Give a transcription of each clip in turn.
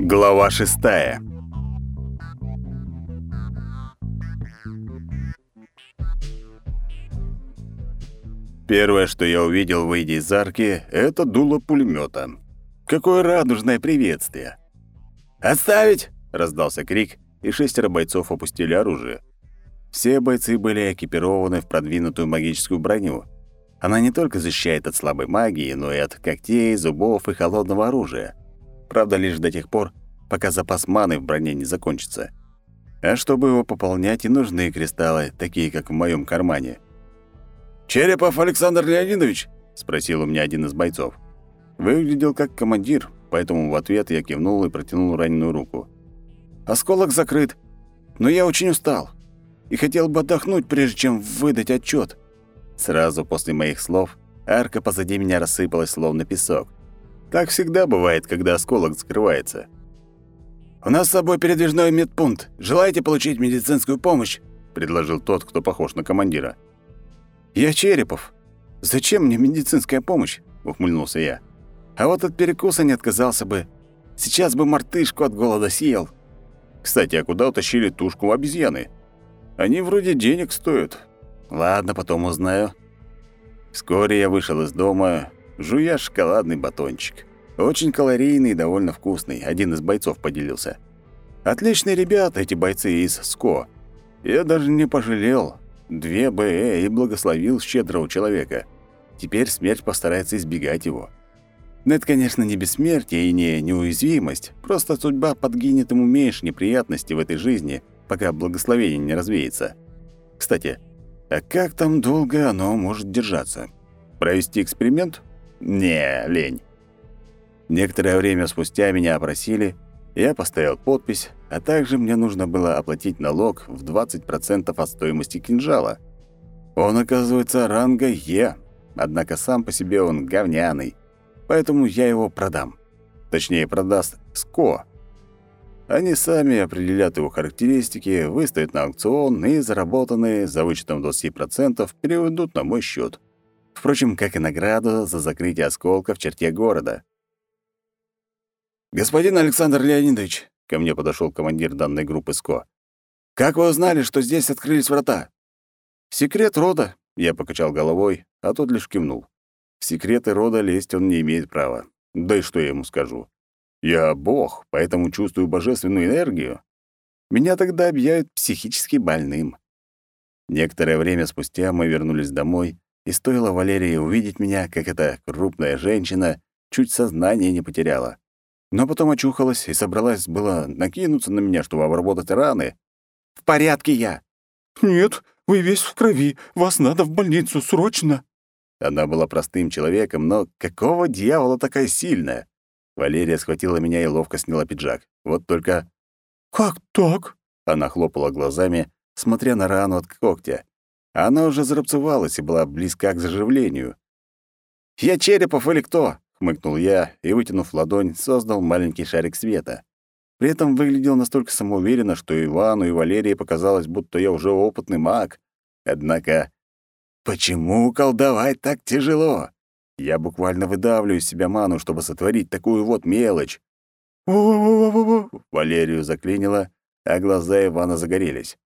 Глава шестая. Первое, что я увидел, выйдя из арки, это дуло пулемета. Какое радужное приветствие! «Отставить!» — раздался крик, и шестеро бойцов опустили оружие. Все бойцы были экипированы в продвинутую магическую броню. Она не только защищает от слабой магии, но и от когтей, зубов и холодного оружия. Правда, лишь до тех пор, пока запас маны в броне не закончится. А чтобы его пополнять, и нужны кристаллы, такие как в моем кармане. «Черепов Александр Леонидович?» — спросил у меня один из бойцов. Выглядел как командир, поэтому в ответ я кивнул и протянул раненую руку. «Осколок закрыт, но я очень устал и хотел бы отдохнуть, прежде чем выдать отчет. Сразу после моих слов арка позади меня рассыпалась, словно песок. Так всегда бывает, когда осколок закрывается. «У нас с собой передвижной медпункт. Желаете получить медицинскую помощь?» — предложил тот, кто похож на командира. «Я Черепов. Зачем мне медицинская помощь?» — ухмыльнулся я. «А вот от перекуса не отказался бы. Сейчас бы мартышку от голода съел». «Кстати, а куда утащили тушку обезьяны? Они вроде денег стоят. Ладно, потом узнаю». Вскоре я вышел из дома, жуя шоколадный батончик. Очень калорийный и довольно вкусный, один из бойцов поделился. Отличные ребята эти бойцы из СКО. Я даже не пожалел. Две БЭ и благословил щедрого человека. Теперь смерть постарается избегать его. Но это, конечно, не бессмертие и не неуязвимость. Просто судьба подгинет ему меньше неприятностей в этой жизни, пока благословение не развеется. Кстати, а как там долго оно может держаться? Провести эксперимент? Не, лень. Некоторое время спустя меня опросили, я поставил подпись, а также мне нужно было оплатить налог в 20% от стоимости кинжала. Он, оказывается, ранга Е, однако сам по себе он говняный, поэтому я его продам. Точнее, продаст СКО. Они сами определят его характеристики, выставят на аукцион и заработанные за вычетом 20% переведут на мой счет. Впрочем, как и награду за закрытие осколка в черте города. «Господин Александр Леонидович», — ко мне подошел командир данной группы СКО, «как вы узнали, что здесь открылись врата?» «Секрет рода», — я покачал головой, а тот лишь кивнул. В секреты рода лезть он не имеет права. Да и что я ему скажу? Я бог, поэтому чувствую божественную энергию. Меня тогда объявят психически больным. Некоторое время спустя мы вернулись домой, и стоило Валерии увидеть меня, как эта крупная женщина чуть сознание не потеряла но потом очухалась и собралась было накинуться на меня, чтобы обработать раны. «В порядке я!» «Нет, вы весь в крови, вас надо в больницу, срочно!» Она была простым человеком, но какого дьявола такая сильная? Валерия схватила меня и ловко сняла пиджак. Вот только... «Как так?» Она хлопала глазами, смотря на рану от когтя. Она уже зарубцевалась и была близка к заживлению. «Я Черепов или кто?» хмыкнул я и, вытянув ладонь, создал маленький шарик света. При этом выглядел настолько самоуверенно, что Ивану и Валерии показалось, будто я уже опытный маг. Однако, почему колдовать так тяжело? Я буквально выдавливаю из себя ману, чтобы сотворить такую вот мелочь. Валерию заклинило, а глаза Ивана загорелись.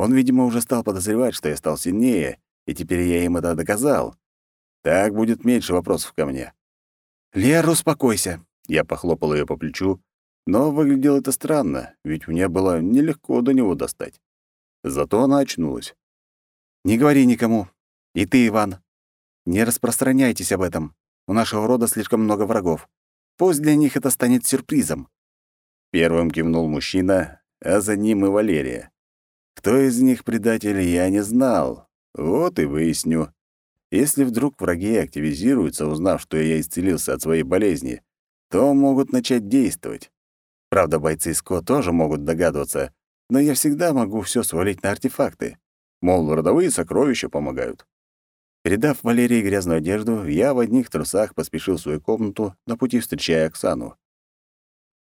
Он, видимо, уже стал подозревать, что я стал сильнее, и теперь я им это доказал. Так будет меньше вопросов ко мне. «Лера, успокойся!» Я похлопал ее по плечу, но выглядело это странно, ведь мне было нелегко до него достать. Зато она очнулась. «Не говори никому. И ты, Иван. Не распространяйтесь об этом. У нашего рода слишком много врагов. Пусть для них это станет сюрпризом». Первым кивнул мужчина, а за ним и Валерия. Кто из них предатель, я не знал. Вот и выясню. Если вдруг враги активизируются, узнав, что я исцелился от своей болезни, то могут начать действовать. Правда, бойцы СКО тоже могут догадываться, но я всегда могу все свалить на артефакты. Мол, родовые сокровища помогают. Передав Валерии грязную одежду, я в одних трусах поспешил в свою комнату, на пути встречая Оксану.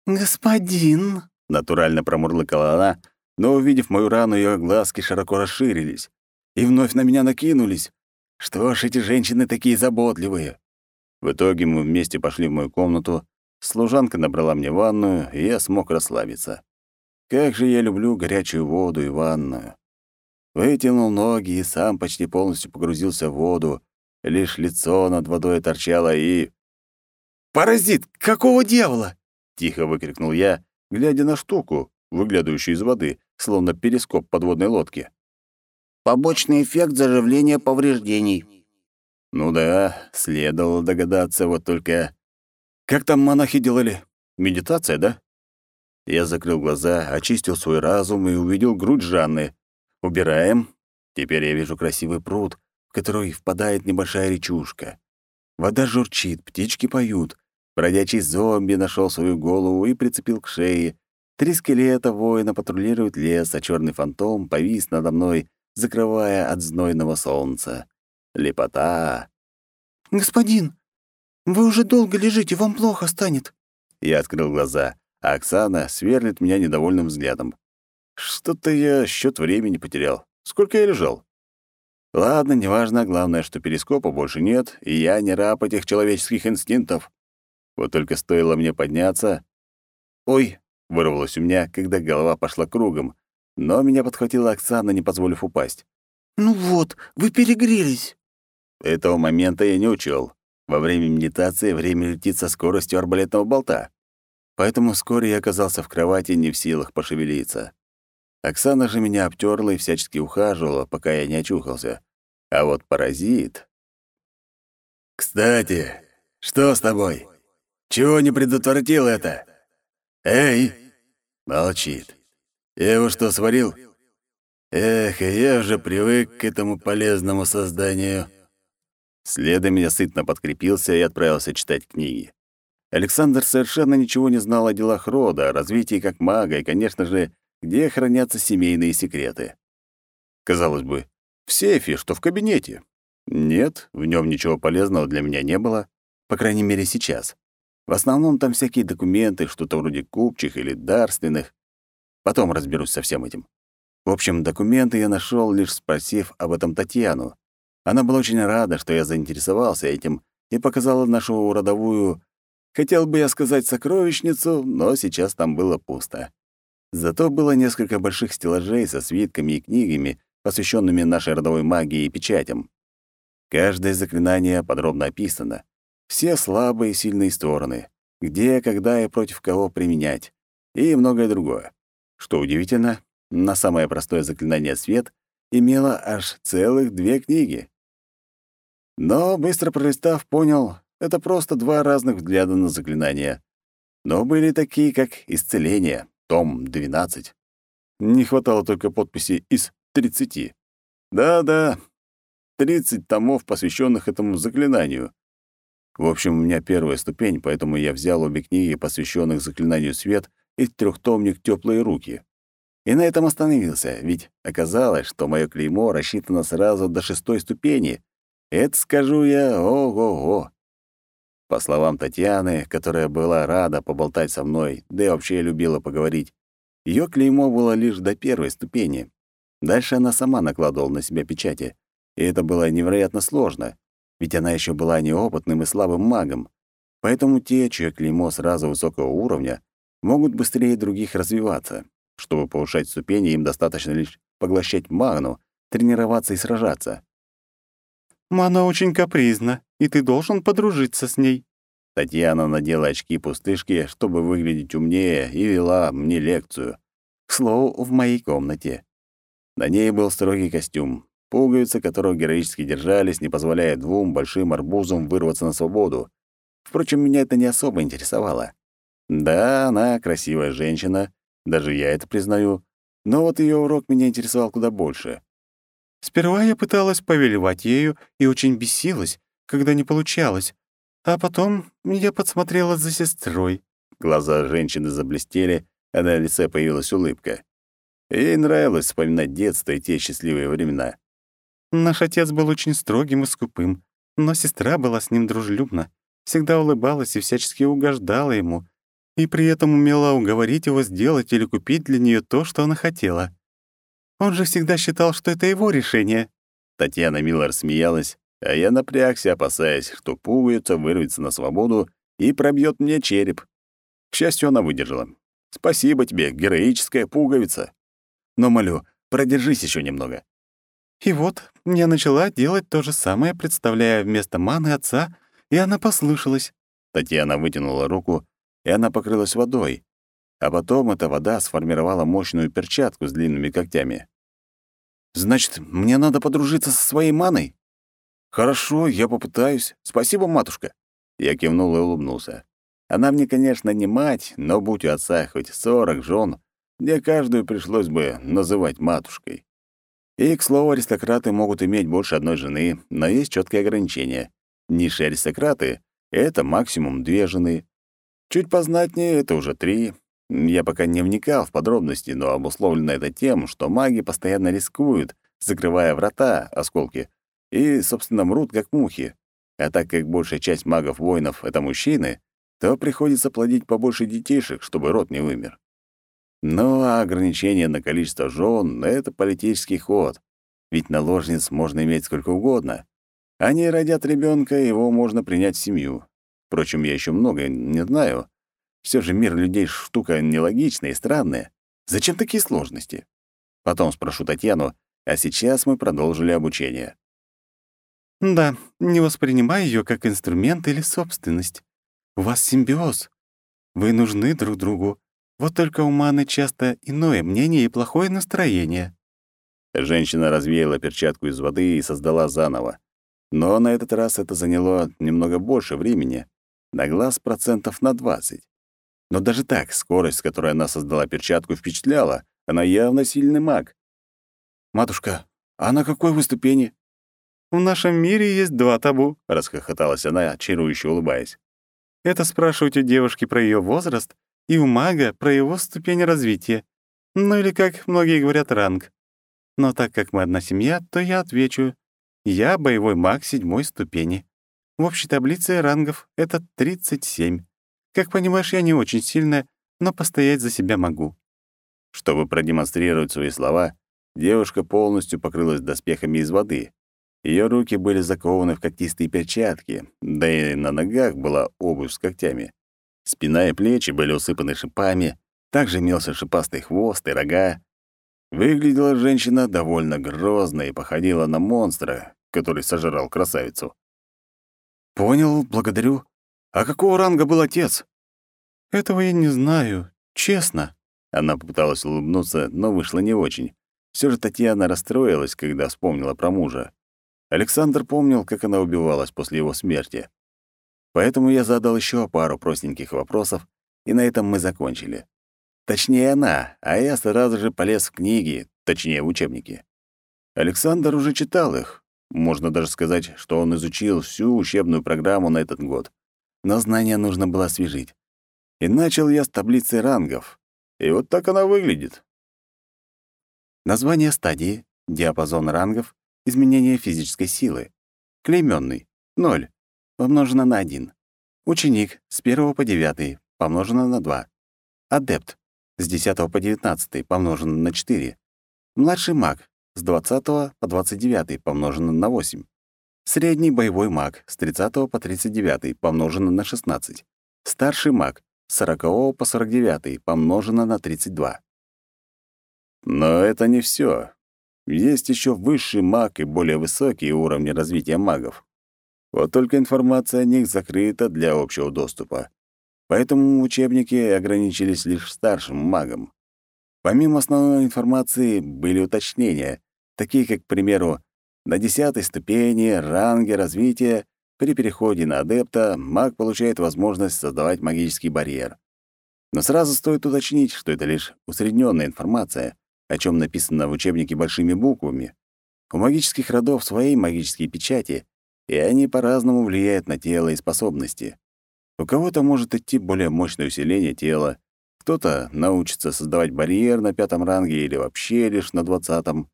«Господин!» — натурально промурлыкала она, но, увидев мою рану, ее глазки широко расширились и вновь на меня накинулись. Что ж эти женщины такие заботливые? В итоге мы вместе пошли в мою комнату, Служанка набрала мне ванную, и я смог расслабиться. Как же я люблю горячую воду и ванную. Вытянул ноги и сам почти полностью погрузился в воду. Лишь лицо над водой торчало и... «Паразит! Какого дьявола?» — тихо выкрикнул я, глядя на штуку, выглядывающую из воды, словно перископ подводной лодки. «Побочный эффект заживления повреждений». Ну да, следовало догадаться, вот только... Как там монахи делали? Медитация, да? Я закрыл глаза, очистил свой разум и увидел грудь Жанны. Убираем. Теперь я вижу красивый пруд, в который впадает небольшая речушка. Вода журчит, птички поют. Бродячий зомби нашел свою голову и прицепил к шее. Три скелета воина патрулируют лес, а черный фантом повис надо мной, закрывая от знойного солнца. Лепота. «Господин, вы уже долго лежите, вам плохо станет». Я открыл глаза, а Оксана сверлит меня недовольным взглядом. Что-то я счет времени потерял. Сколько я лежал? Ладно, неважно, главное, что перископа больше нет, и я не раб этих человеческих инстинктов. Вот только стоило мне подняться... «Ой!» — вырвалось у меня, когда голова пошла кругом, но меня подхватила Оксана, не позволив упасть. «Ну вот, вы перегрелись». Этого момента я не учел. Во время медитации время летит со скоростью арбалетного болта. Поэтому вскоре я оказался в кровати, не в силах пошевелиться. Оксана же меня обтерла и всячески ухаживала, пока я не очухался. А вот паразит... «Кстати, что с тобой? Чего не предотвратил это? Эй!» Молчит. «Я его что, сварил?» «Эх, я уже привык к этому полезному созданию». Следом я сытно подкрепился и отправился читать книги. Александр совершенно ничего не знал о делах рода, о развитии как мага и, конечно же, где хранятся семейные секреты. Казалось бы, в сейфе, что в кабинете. Нет, в нем ничего полезного для меня не было, по крайней мере, сейчас. В основном там всякие документы, что-то вроде купчих или дарственных. Потом разберусь со всем этим. В общем, документы я нашел, лишь спросив об этом Татьяну. Она была очень рада, что я заинтересовался этим, и показала нашу родовую... Хотел бы я сказать сокровищницу, но сейчас там было пусто. Зато было несколько больших стеллажей со свитками и книгами, посвященными нашей родовой магии и печатям. Каждое заклинание подробно описано. Все слабые и сильные стороны, где, когда и против кого применять, и многое другое. Что удивительно, на самое простое заклинание «Свет» имело аж целых две книги. Но, быстро пролистав, понял, это просто два разных взгляда на заклинания. Но были такие, как «Исцеление», том 12. Не хватало только подписи из 30. Да-да, 30 томов, посвященных этому заклинанию. В общем, у меня первая ступень, поэтому я взял обе книги, посвященных заклинанию свет, и трехтомник теплые руки. И на этом остановился, ведь оказалось, что мое клеймо рассчитано сразу до шестой ступени. Это, скажу я, ого-го. По словам Татьяны, которая была рада поболтать со мной, да и вообще любила поговорить, ее клеймо было лишь до первой ступени. Дальше она сама накладывала на себя печати, и это было невероятно сложно, ведь она еще была неопытным и слабым магом. Поэтому те, чье клеймо сразу высокого уровня, могут быстрее других развиваться. Чтобы повышать ступени, им достаточно лишь поглощать магну, тренироваться и сражаться. «Мана очень капризна, и ты должен подружиться с ней». Татьяна надела очки-пустышки, чтобы выглядеть умнее, и вела мне лекцию. К слову, в моей комнате. На ней был строгий костюм, пуговицы которого героически держались, не позволяя двум большим арбузам вырваться на свободу. Впрочем, меня это не особо интересовало. Да, она красивая женщина, даже я это признаю, но вот ее урок меня интересовал куда больше. Сперва я пыталась повелевать ею и очень бесилась, когда не получалось. А потом я подсмотрела за сестрой. Глаза женщины заблестели, а на лице появилась улыбка. Ей нравилось вспоминать детство и те счастливые времена. Наш отец был очень строгим и скупым, но сестра была с ним дружелюбна, всегда улыбалась и всячески угождала ему, и при этом умела уговорить его сделать или купить для нее то, что она хотела. Он же всегда считал, что это его решение». Татьяна Миллер смеялась, а я напрягся, опасаясь, что пуговица вырвется на свободу и пробьет мне череп. К счастью, она выдержала. Спасибо тебе, героическая пуговица. Но, молю, продержись еще немного. И вот я начала делать то же самое, представляя вместо маны отца, и она послушалась. Татьяна вытянула руку, и она покрылась водой. А потом эта вода сформировала мощную перчатку с длинными когтями. «Значит, мне надо подружиться со своей маной?» «Хорошо, я попытаюсь. Спасибо, матушка». Я кивнул и улыбнулся. Она мне, конечно, не мать, но будь у отца хоть сорок жен, мне каждую пришлось бы называть матушкой. И, к слову, аристократы могут иметь больше одной жены, но есть четкие ограничения. Низшие аристократы — это максимум две жены. Чуть познатнее — это уже три. Я пока не вникал в подробности, но обусловлено это тем, что маги постоянно рискуют, закрывая врата, осколки, и, собственно, мрут как мухи. А так как большая часть магов-воинов — это мужчины, то приходится плодить побольше детишек, чтобы род не вымер. Ну а ограничение на количество жен — это политический ход, ведь наложниц можно иметь сколько угодно. Они родят ребенка, его можно принять в семью. Впрочем, я еще много не знаю. Все же мир людей — штука нелогичная и странная. Зачем такие сложности? Потом спрошу Татьяну, а сейчас мы продолжили обучение. Да, не воспринимай ее как инструмент или собственность. У вас симбиоз. Вы нужны друг другу. Вот только у Маны часто иное мнение и плохое настроение. Женщина развеяла перчатку из воды и создала заново. Но на этот раз это заняло немного больше времени, на глаз процентов на 20. Но даже так, скорость, с которой она создала перчатку, впечатляла. Она явно сильный маг. «Матушка, а на какой выступении?» «В нашем мире есть два табу», — расхохоталась она, чарующе улыбаясь. «Это спрашивать у девушки про ее возраст и у мага про его ступень развития. Ну или, как многие говорят, ранг. Но так как мы одна семья, то я отвечу. Я боевой маг седьмой ступени. В общей таблице рангов это 37. Как понимаешь, я не очень сильная, но постоять за себя могу». Чтобы продемонстрировать свои слова, девушка полностью покрылась доспехами из воды. Ее руки были закованы в когтистые перчатки, да и на ногах была обувь с когтями. Спина и плечи были усыпаны шипами, также имелся шипастый хвост и рога. Выглядела женщина довольно грозно и походила на монстра, который сожрал красавицу. «Понял, благодарю. А какого ранга был отец?» «Этого я не знаю, честно». Она попыталась улыбнуться, но вышло не очень. Все же Татьяна расстроилась, когда вспомнила про мужа. Александр помнил, как она убивалась после его смерти. Поэтому я задал еще пару простеньких вопросов, и на этом мы закончили. Точнее, она, а я сразу же полез в книги, точнее, в учебники. Александр уже читал их. Можно даже сказать, что он изучил всю учебную программу на этот год. Но знания нужно было освежить. И начал я с таблицы рангов. И вот так она выглядит. Название стадии, диапазон рангов, изменение физической силы. Клеймённый — 0 помножено на 1. Ученик с 1 по 9 помножено на 2. Адепт с 10 по 19 помножено на 4. Младший маг с 20 по 29 помножено на 8. Средний боевой маг с 30 по 39 помножено на 16. Старший маг с 40 по 49 помножено на 32. Но это не все. Есть еще высший маг и более высокие уровни развития магов. Вот только информация о них закрыта для общего доступа. Поэтому учебники ограничились лишь старшим магом. Помимо основной информации были уточнения, такие как, к примеру, на десятой ступени ранге развития при переходе на адепта маг получает возможность создавать магический барьер. Но сразу стоит уточнить, что это лишь усредненная информация, о чем написано в учебнике большими буквами. У магических родов свои магические печати, и они по-разному влияют на тело и способности. У кого-то может идти более мощное усиление тела, кто-то научится создавать барьер на пятом ранге или вообще лишь на двадцатом.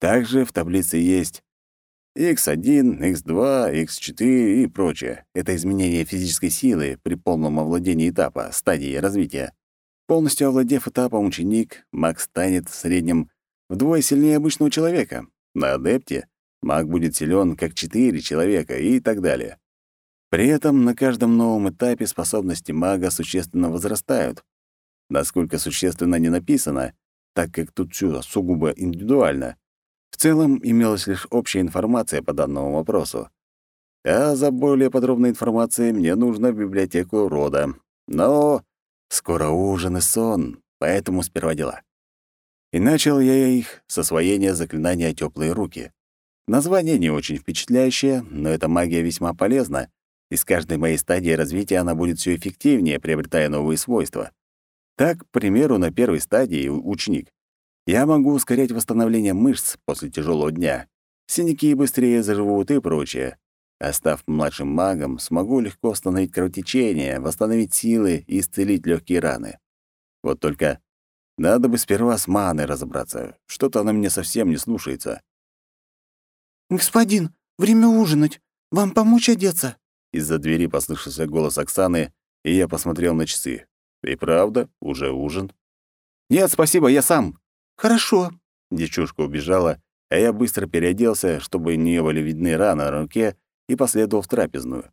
Также в таблице есть X1, X2, X4 и прочее. Это изменение физической силы при полном овладении этапа, стадии развития. Полностью овладев этапом ученик, маг станет в среднем вдвое сильнее обычного человека. На адепте Маг будет силен как четыре человека и так далее. При этом на каждом новом этапе способности мага существенно возрастают. Насколько существенно не написано, так как тут всё сугубо индивидуально. В целом имелась лишь общая информация по данному вопросу. А за более подробной информацией мне нужно в библиотеку рода. Но скоро ужин и сон, поэтому сперва дела. И начал я их с освоения заклинания «Тёплые руки». Название не очень впечатляющее, но эта магия весьма полезна, и с каждой моей стадией развития она будет все эффективнее, приобретая новые свойства. Так, к примеру, на первой стадии ученик. Я могу ускорять восстановление мышц после тяжелого дня. Синяки быстрее заживут и прочее. А став младшим магом, смогу легко остановить кровотечение, восстановить силы и исцелить легкие раны. Вот только надо бы сперва с маной разобраться. Что-то она мне совсем не слушается. «Господин, время ужинать. Вам помочь одеться?» Из-за двери послышался голос Оксаны, и я посмотрел на часы. И правда, уже ужин. «Нет, спасибо, я сам». «Хорошо». Девчушка убежала, а я быстро переоделся, чтобы не были видны раны на руке, и последовал в трапезную.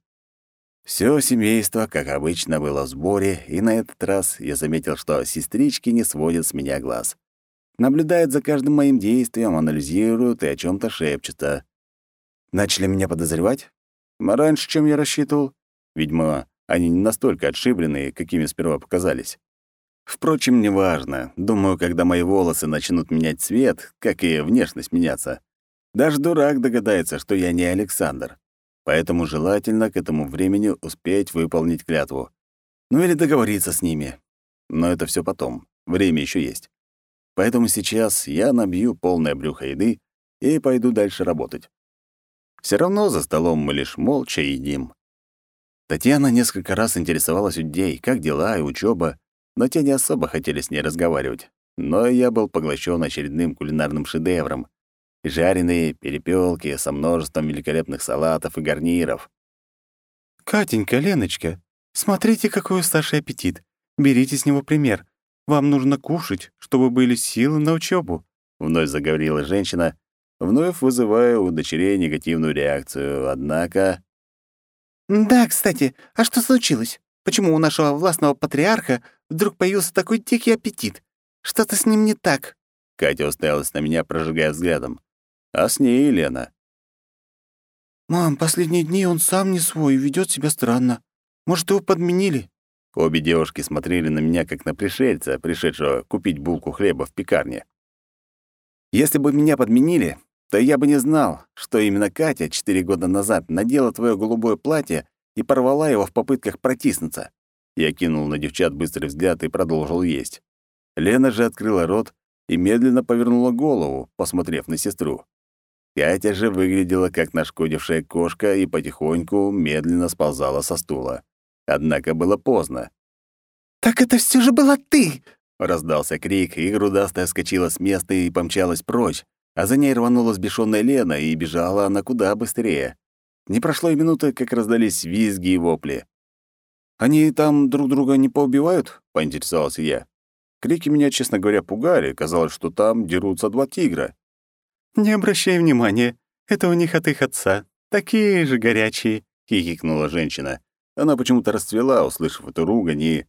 Всё семейство, как обычно, было в сборе, и на этот раз я заметил, что сестрички не сводят с меня глаз. Наблюдают за каждым моим действием, анализируют и о чём то шепчутся. Начали меня подозревать? Раньше, чем я рассчитывал. Видимо, они не настолько отшибленные, какими сперва показались. Впрочем, неважно. Думаю, когда мои волосы начнут менять цвет, как и внешность меняться, даже дурак догадается, что я не Александр. Поэтому желательно к этому времени успеть выполнить клятву. Ну или договориться с ними. Но это все потом. Время еще есть. Поэтому сейчас я набью полное брюхо еды и пойду дальше работать. Все равно за столом мы лишь молча едим. Татьяна несколько раз интересовалась у людей, как дела и учеба, но те не особо хотели с ней разговаривать. Но я был поглощен очередным кулинарным шедевром — жареные перепелки со множеством великолепных салатов и гарниров. «Катенька, Леночка, смотрите, какой у Саши аппетит. Берите с него пример. Вам нужно кушать, чтобы были силы на учебу. вновь заговорила женщина, вновь вызывая у дочерей негативную реакцию. Однако... «Да, кстати, а что случилось? Почему у нашего властного патриарха вдруг появился такой дикий аппетит? Что-то с ним не так?» Катя уставилась на меня, прожигая взглядом. А с ней и Лена. «Мам, последние дни он сам не свой и ведёт себя странно. Может, его подменили?» Обе девушки смотрели на меня, как на пришельца, пришедшего купить булку хлеба в пекарне. «Если бы меня подменили, то я бы не знал, что именно Катя четыре года назад надела твое голубое платье и порвала его в попытках протиснуться. Я кинул на девчат быстрый взгляд и продолжил есть. Лена же открыла рот и медленно повернула голову, посмотрев на сестру. Катя же выглядела как нашкодившая кошка и потихоньку медленно сползала со стула. Однако было поздно. «Так это все же была ты!» Раздался крик, и грудастая вскочила с места и помчалась прочь, а за ней рванула сбешённая Лена, и бежала она куда быстрее. Не прошло и минуты, как раздались визги и вопли. «Они там друг друга не поубивают?» — поинтересовался я. Крики меня, честно говоря, пугали. Казалось, что там дерутся два тигра. «Не обращай внимания. Это у них от их отца. Такие же горячие», — хихикнула женщина. Она почему-то расцвела, услышав эту ругань, и...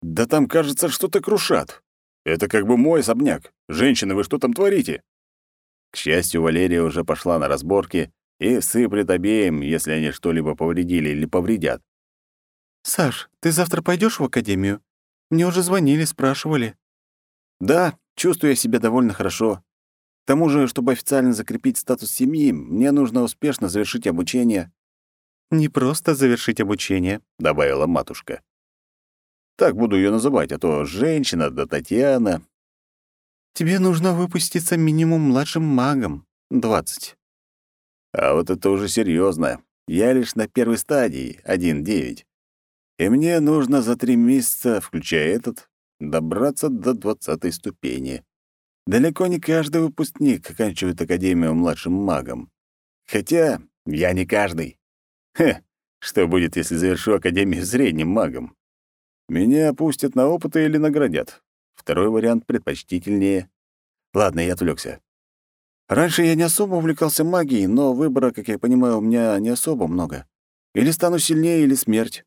«Да там, кажется, что-то крушат. Это как бы мой особняк. Женщины, вы что там творите?» К счастью, Валерия уже пошла на разборки и сыплет обеим, если они что-либо повредили или повредят. «Саш, ты завтра пойдешь в академию? Мне уже звонили, спрашивали». «Да, чувствую я себя довольно хорошо. К тому же, чтобы официально закрепить статус семьи, мне нужно успешно завершить обучение». «Не просто завершить обучение», — добавила матушка. Так буду ее называть, а то женщина да Татьяна. Тебе нужно выпуститься минимум младшим магом. Двадцать. А вот это уже серьезно. Я лишь на первой стадии, один девять. И мне нужно за три месяца, включая этот, добраться до двадцатой ступени. Далеко не каждый выпускник оканчивает Академию младшим магом. Хотя я не каждый. Хе, что будет, если завершу Академию средним магом? Меня опустят на опыты или наградят. Второй вариант предпочтительнее. Ладно, я отвлекся. Раньше я не особо увлекался магией, но выбора, как я понимаю, у меня не особо много. Или стану сильнее, или смерть.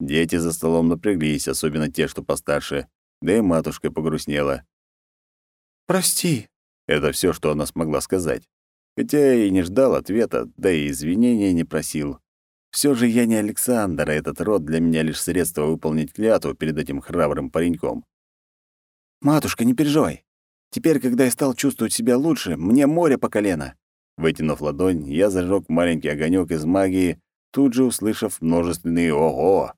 Дети за столом напряглись, особенно те, что постарше, да и матушка погрустнела. «Прости», — это все, что она смогла сказать. Хотя и не ждал ответа, да и извинения не просил. Все же я не Александр, а этот род для меня лишь средство выполнить клятву перед этим храбрым пареньком. «Матушка, не переживай. Теперь, когда я стал чувствовать себя лучше, мне море по колено». Вытянув ладонь, я зажег маленький огонек из магии, тут же услышав множественные «Ого!».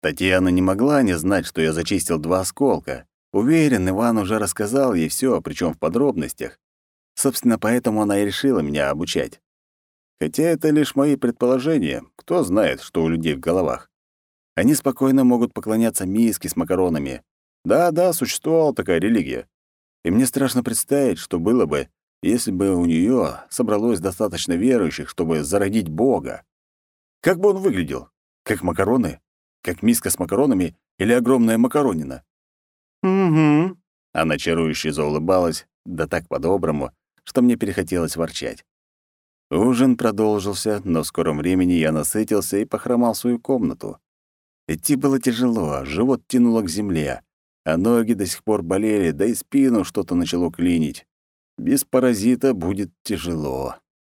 Татьяна не могла не знать, что я зачистил два осколка. Уверен, Иван уже рассказал ей все, причем в подробностях. Собственно, поэтому она и решила меня обучать. Хотя это лишь мои предположения, кто знает, что у людей в головах. Они спокойно могут поклоняться миске с макаронами. Да-да, существовала такая религия. И мне страшно представить, что было бы, если бы у нее собралось достаточно верующих, чтобы зародить Бога. Как бы он выглядел? Как макароны? Как миска с макаронами или огромная макаронина? «Угу». Она чарующе заулыбалась, да так по-доброму, что мне перехотелось ворчать. Ужин продолжился, но в скором времени я насытился и похромал в свою комнату. Идти было тяжело, живот тянуло к земле, а ноги до сих пор болели, да и спину что-то начало клинить. Без паразита будет тяжело.